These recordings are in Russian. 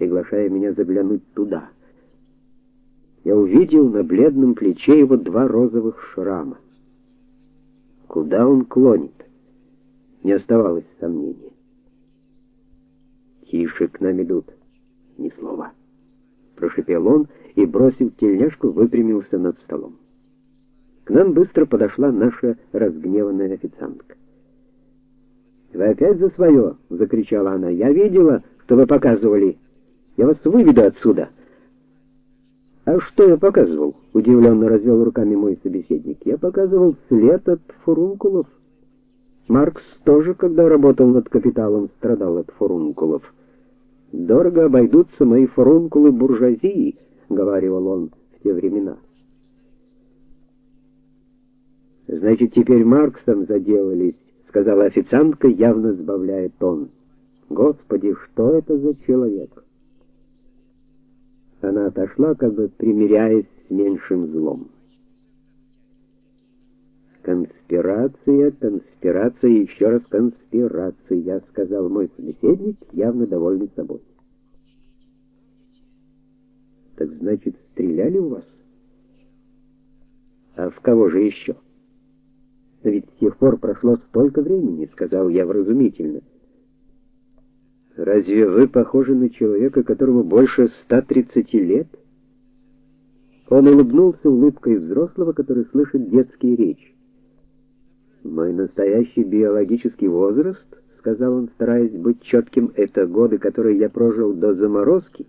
приглашая меня заглянуть туда. Я увидел на бледном плече его два розовых шрама. Куда он клонит? Не оставалось сомнений. Тише, к нам идут. Ни слова, прошипел он и бросив тельняшку, выпрямился над столом. К нам быстро подошла наша разгневанная официантка. "Вы опять за свое!» — закричала она. "Я видела, что вы показывали. Я вас выведу отсюда". А что я показывал? удивленно развел руками мой собеседник. Я показывал след от фурункулов. Маркс тоже, когда работал над капиталом, страдал от фурункулов. Дорого обойдутся мои фурункулы буржуазии, говаривал он в те времена. Значит, теперь Марксом заделались, сказала официантка, явно сбавляя тон. Господи, что это за человек? Она отошла, как бы примиряясь с меньшим злом. Конспирация, конспирация еще раз конспирация, сказал мой собеседник, явно довольный собой. Так значит, стреляли у вас? А в кого же еще? Ведь с тех пор прошло столько времени, сказал я вразумительно. Разве вы похожи на человека, которому больше 130 лет? Он улыбнулся улыбкой взрослого, который слышит детские речи. Мой настоящий биологический возраст, сказал он, стараясь быть четким, это годы, которые я прожил до заморозки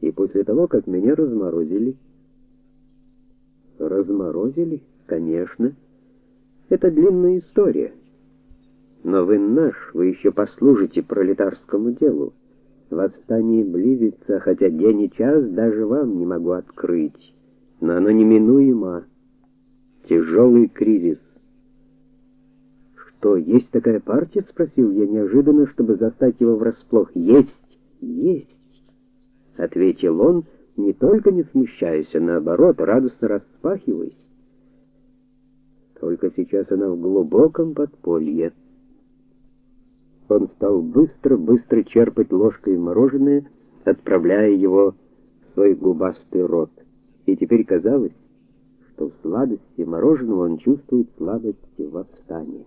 и после того, как меня разморозили. Разморозили? Конечно. Это длинная история. Но вы наш, вы еще послужите пролетарскому делу. Восстание близится, хотя день и час даже вам не могу открыть. Но оно неминуемо. Тяжелый кризис. Что, есть такая партия, спросил я неожиданно, чтобы застать его врасплох. Есть, есть, ответил он, не только не смущаясь, а наоборот, радостно распахиваясь. Только сейчас она в глубоком подполье. Он стал быстро-быстро черпать ложкой мороженое, отправляя его в свой губастый рот. И теперь казалось, что в сладости мороженого он чувствует сладость восстания.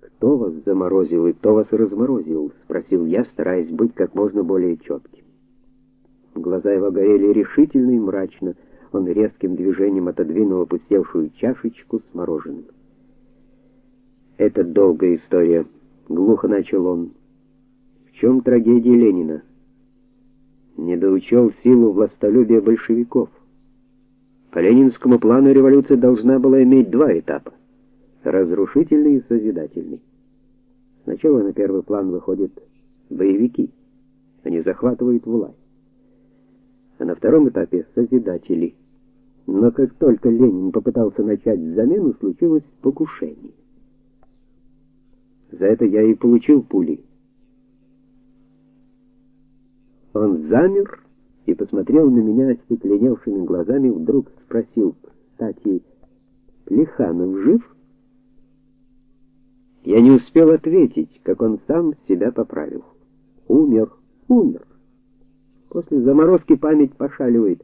Кто вас заморозил и кто вас разморозил, спросил я, стараясь быть как можно более четким. Глаза его горели решительно и мрачно. Он резким движением отодвинул опустевшую чашечку с мороженым. Это долгая история, глухо начал он. В чем трагедия Ленина? Недоучел силу властолюбия большевиков. По ленинскому плану революция должна была иметь два этапа: разрушительный и созидательный. Сначала на первый план выходят боевики. Они захватывают власть. А на втором этапе созидатели. Но как только Ленин попытался начать замену, случилось покушение. За это я и получил пули. Он замер и посмотрел на меня остекленевшими глазами, вдруг спросил: "Кстати, Плеханов жив?" Я не успел ответить, как он сам себя поправил. Умер, умер. После заморозки память пошаливает.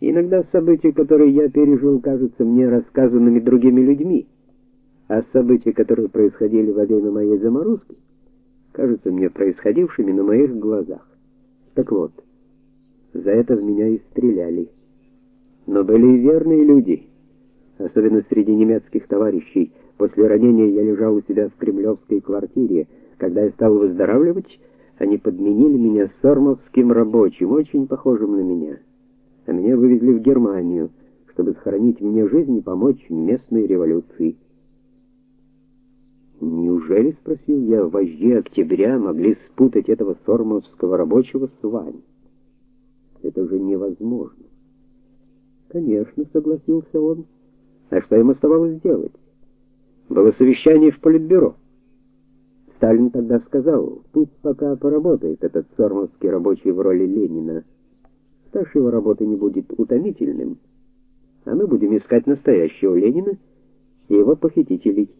Иногда события, которые я пережил, кажутся мне рассказанными другими людьми а события, которые происходили во время моей заморозки, кажутся мне происходившими на моих глазах. Так вот, за это в меня и стреляли. Но были и верные люди, особенно среди немецких товарищей. После ранения я лежал у себя в кремлевской квартире. Когда я стал выздоравливать, они подменили меня сормовским рабочим, очень похожим на меня. А меня вывезли в Германию, чтобы сохранить мне жизнь и помочь местной революции. Неужели, спросил я, вожди октября могли спутать этого сормовского рабочего с вами? Это же невозможно. Конечно, согласился он. А что им оставалось делать? Было совещание в политбюро. Сталин тогда сказал: "Пусть пока поработает этот сормовский рабочий в роли Ленина. Стаж его работы не будет утомительным, а мы будем искать настоящего Ленина и его похитителей".